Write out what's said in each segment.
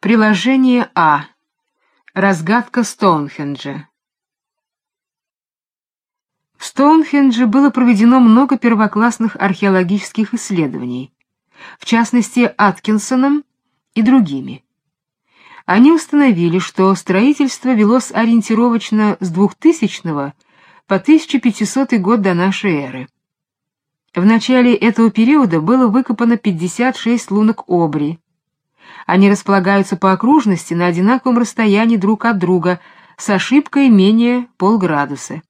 Приложение А. Разгадка Стоунхенджа. В Стоунхендже было проведено много первоклассных археологических исследований, в частности Аткинсоном и другими. Они установили, что строительство велось ориентировочно с 2000 по 1500 год до нашей эры. В начале этого периода было выкопано 56 лунок обри. Они располагаются по окружности на одинаковом расстоянии друг от друга с ошибкой менее полградуса.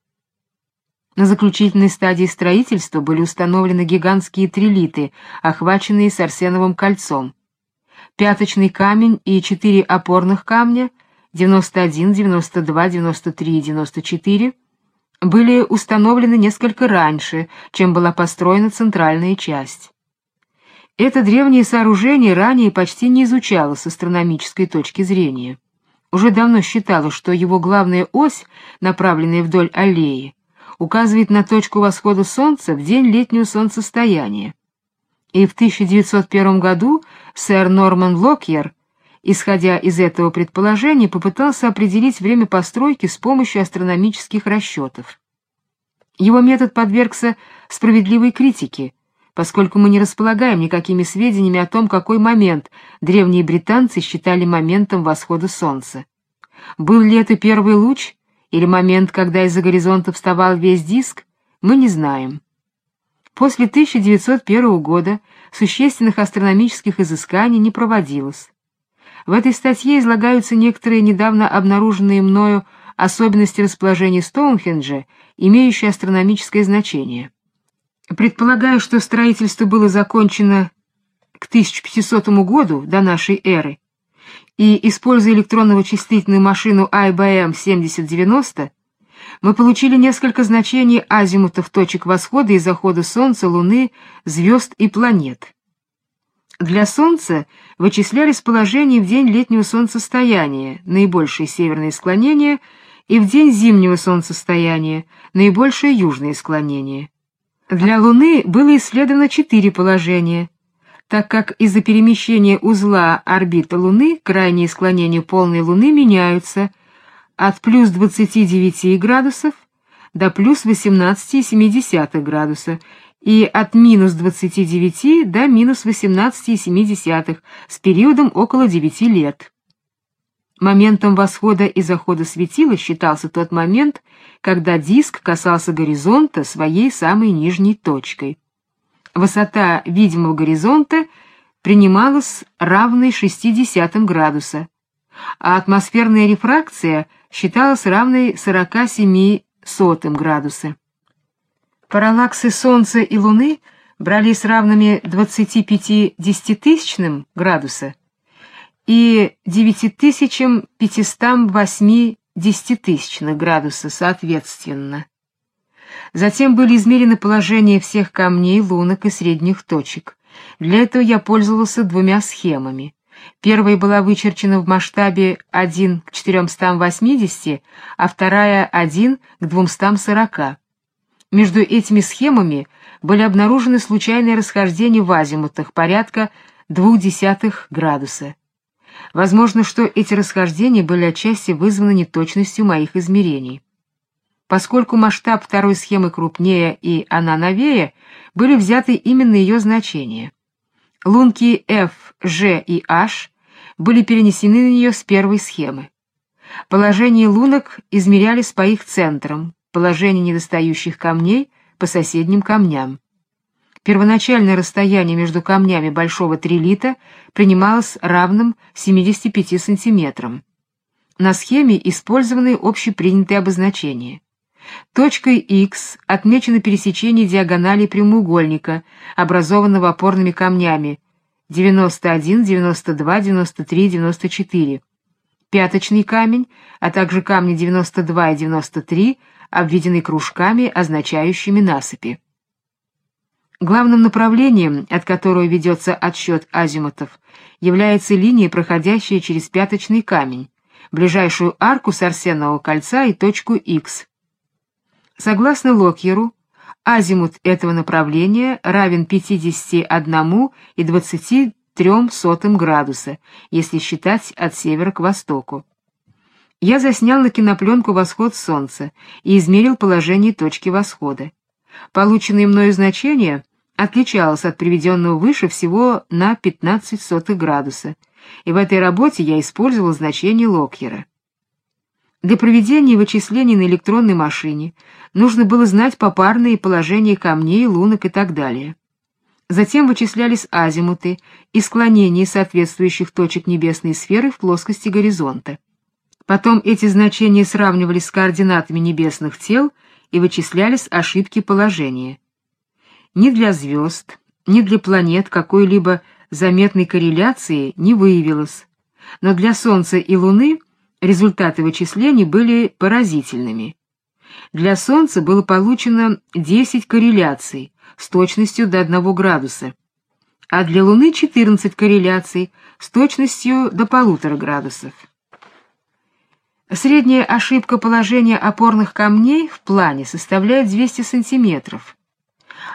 На заключительной стадии строительства были установлены гигантские трилиты, охваченные сарсеновым кольцом. Пяточный камень и четыре опорных камня 91, 92, 93 и 94 были установлены несколько раньше, чем была построена центральная часть. Это древнее сооружение ранее почти не изучалось с астрономической точки зрения. Уже давно считалось, что его главная ось, направленная вдоль аллеи, указывает на точку восхода Солнца в день летнего солнцестояния. И в 1901 году сэр Норман Локьер, исходя из этого предположения, попытался определить время постройки с помощью астрономических расчетов. Его метод подвергся справедливой критике, поскольку мы не располагаем никакими сведениями о том, какой момент древние британцы считали моментом восхода солнца. Был ли это первый луч или момент, когда из-за горизонта вставал весь диск, мы не знаем. После 1901 года существенных астрономических изысканий не проводилось. В этой статье излагаются некоторые недавно обнаруженные мною особенности расположения Стоунхенджа, имеющие астрономическое значение. Предполагаю, что строительство было закончено к 1500 году до нашей эры, и, используя электронно-вычислительную машину IBM 7090, мы получили несколько значений азимутов точек восхода и захода Солнца, Луны, звезд и планет. Для Солнца вычислялись положения в день летнего солнцестояния, наибольшее северное склонение, и в день зимнего солнцестояния, наибольшее южное склонение. Для Луны было исследовано четыре положения, так как из-за перемещения узла орбиты Луны крайние склонения полной Луны меняются от плюс 29 градусов до плюс 18,7 градуса и от минус 29 до минус 18,7 с периодом около 9 лет. Моментом восхода и захода светила считался тот момент, когда диск касался горизонта своей самой нижней точкой высота видимого горизонта принималась равной 60 градуса, а атмосферная рефракция считалась равной 47 сотым градуса. Параллаксы Солнца и Луны брались равными 25 десятитысячным градуса и 9508 десятитысячных градуса соответственно. Затем были измерены положения всех камней, лунок и средних точек. Для этого я пользовался двумя схемами. Первая была вычерчена в масштабе 1 к 480, а вторая 1 к 240. Между этими схемами были обнаружены случайные расхождения в азимутах порядка 0,2 градуса. Возможно, что эти расхождения были отчасти вызваны неточностью моих измерений. Поскольку масштаб второй схемы крупнее и она новее, были взяты именно ее значения. Лунки F, G и H были перенесены на нее с первой схемы. Положение лунок измерялись по их центрам, положение недостающих камней по соседним камням. Первоначальное расстояние между камнями большого трилита принималось равным 75 сантиметрам. На схеме использованы общепринятые обозначения. Точкой X отмечено пересечение диагонали прямоугольника, образованного опорными камнями 91, 92, 93, 94. Пяточный камень, а также камни 92 и 93 обведены кружками, означающими насыпи. Главным направлением, от которого ведется отсчет азимутов, является линия, проходящая через пяточный камень, ближайшую арку Сарсенового кольца и точку X, Согласно Локьеру, азимут этого направления равен 51 и 20 0,03 градуса, если считать от севера к востоку. Я заснял на кинопленку восход солнца и измерил положение точки восхода. Полученное мною значение отличалось от приведенного выше всего на 15 сотых градуса, и в этой работе я использовал значение Локьера. Для проведения вычислений на электронной машине нужно было знать попарные положения камней, лунок и так далее. Затем вычислялись азимуты и склонения соответствующих точек небесной сферы в плоскости горизонта. Потом эти значения сравнивались с координатами небесных тел и вычислялись ошибки положения. Ни для звезд, ни для планет какой-либо заметной корреляции не выявилось, но для Солнца и Луны результаты вычислений были поразительными. Для Солнца было получено 10 корреляций с точностью до 1 градуса, а для Луны 14 корреляций с точностью до полутора градусов. Средняя ошибка положения опорных камней в плане составляет 200 сантиметров,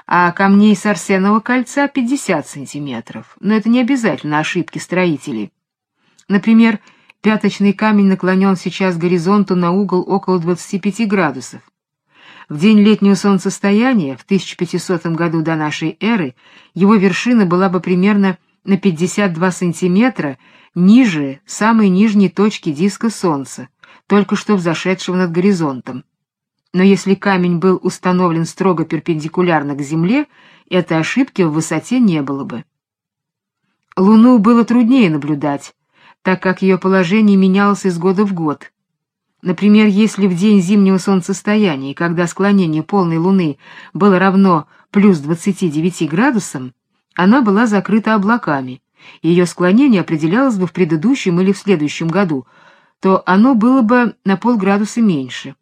а камней с арсенового кольца 50 сантиметров. Но это не обязательно ошибки строителей. Например, пяточный камень наклонен сейчас горизонту на угол около 25 градусов. В день летнего солнцестояния в 1500 году до нашей эры его вершина была бы примерно на 52 сантиметра ниже самой нижней точки диска Солнца, только что взошедшего над горизонтом. Но если камень был установлен строго перпендикулярно к Земле, этой ошибки в высоте не было бы. Луну было труднее наблюдать, так как ее положение менялось из года в год. Например, если в день зимнего солнцестояния, когда склонение полной Луны было равно плюс 29 градусам, она была закрыта облаками, ее склонение определялось бы в предыдущем или в следующем году — то оно было бы на полградуса меньше.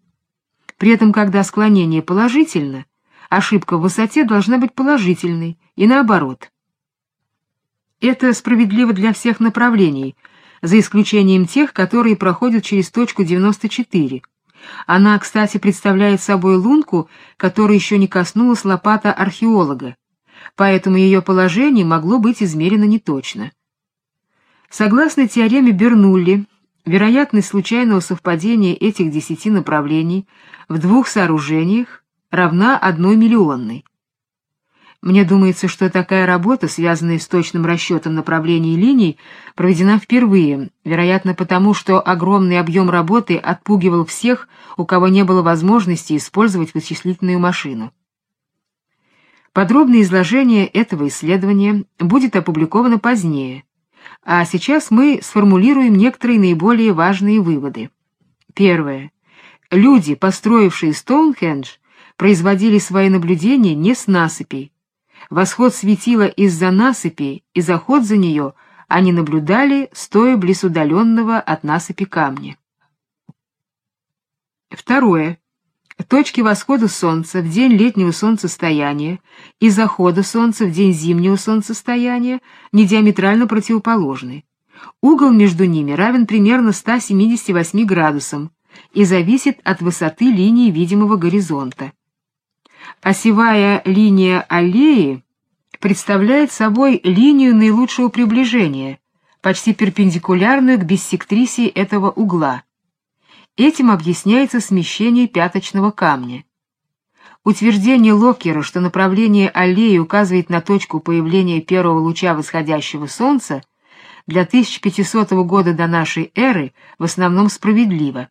При этом, когда склонение положительно, ошибка в высоте должна быть положительной, и наоборот. Это справедливо для всех направлений, за исключением тех, которые проходят через точку 94. Она, кстати, представляет собой лунку, которая еще не коснулась лопата археолога, поэтому ее положение могло быть измерено неточно. Согласно теореме Бернулли, Вероятность случайного совпадения этих десяти направлений в двух сооружениях равна одной миллионной. Мне думается, что такая работа, связанная с точным расчетом направлений линий, проведена впервые, вероятно потому, что огромный объем работы отпугивал всех, у кого не было возможности использовать вычислительную машину. Подробное изложение этого исследования будет опубликовано позднее, а сейчас мы сформулируем некоторые наиболее важные выводы. Первое. Люди, построившие Стоунхендж, производили свои наблюдения не с насыпей. Восход светила из-за насыпи и заход за нее они наблюдали, стоя близ удаленного от насыпи камня. Второе. Точки восхода солнца в день летнего солнцестояния и захода солнца в день зимнего солнцестояния не диаметрально противоположны. Угол между ними равен примерно 178 градусам и зависит от высоты линии видимого горизонта. Осевая линия аллеи представляет собой линию наилучшего приближения, почти перпендикулярную к биссектрисе этого угла. Этим объясняется смещение пяточного камня. Утверждение Локкера, что направление аллеи указывает на точку появления первого луча восходящего солнца, для 1500 года до нашей эры в основном справедливо.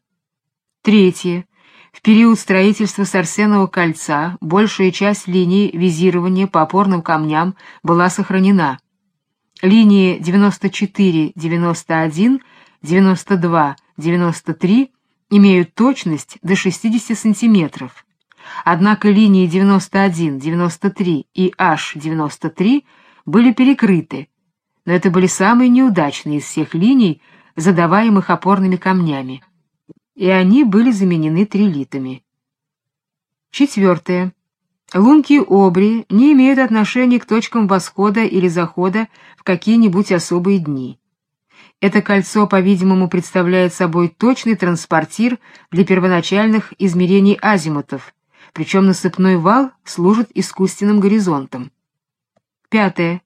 Третье. В период строительства Сарсенового кольца большая часть линий визирования по опорным камням была сохранена. Линии 94, 91, 92, 93 имеют точность до 60 сантиметров. Однако линии 91, 93 и H93 были перекрыты, но это были самые неудачные из всех линий, задаваемых опорными камнями, и они были заменены трилитами. Четвертое. Лунки Обри не имеют отношения к точкам восхода или захода в какие-нибудь особые дни. Это кольцо, по-видимому, представляет собой точный транспортир для первоначальных измерений азимутов, причем насыпной вал служит искусственным горизонтом. Пятое.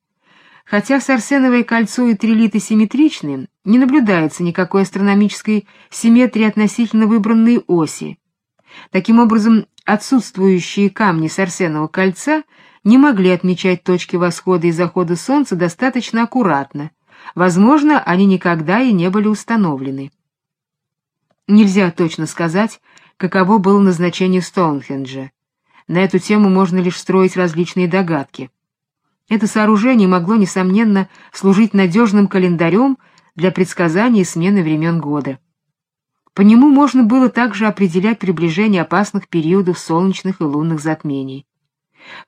Хотя Сарсеновое кольцо и трилиты симметричны, не наблюдается никакой астрономической симметрии относительно выбранной оси. Таким образом, отсутствующие камни Сарсенового кольца не могли отмечать точки восхода и захода Солнца достаточно аккуратно. Возможно, они никогда и не были установлены. Нельзя точно сказать, каково было назначение Стоунхенджа. На эту тему можно лишь строить различные догадки. Это сооружение могло, несомненно, служить надежным календарем для предсказания смены времен года. По нему можно было также определять приближение опасных периодов солнечных и лунных затмений.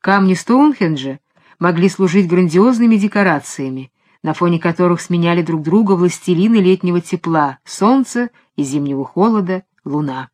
Камни Стоунхенджа могли служить грандиозными декорациями, на фоне которых сменяли друг друга властелины летнего тепла, солнца и зимнего холода, луна.